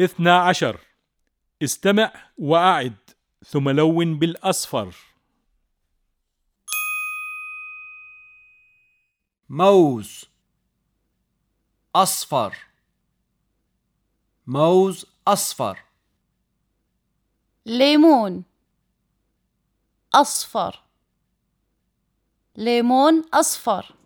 اثنا عشر. استمع وأعد ثم لون بالأصفر. موز. أصفر. موز أصفر. ليمون. أصفر. ليمون أصفر.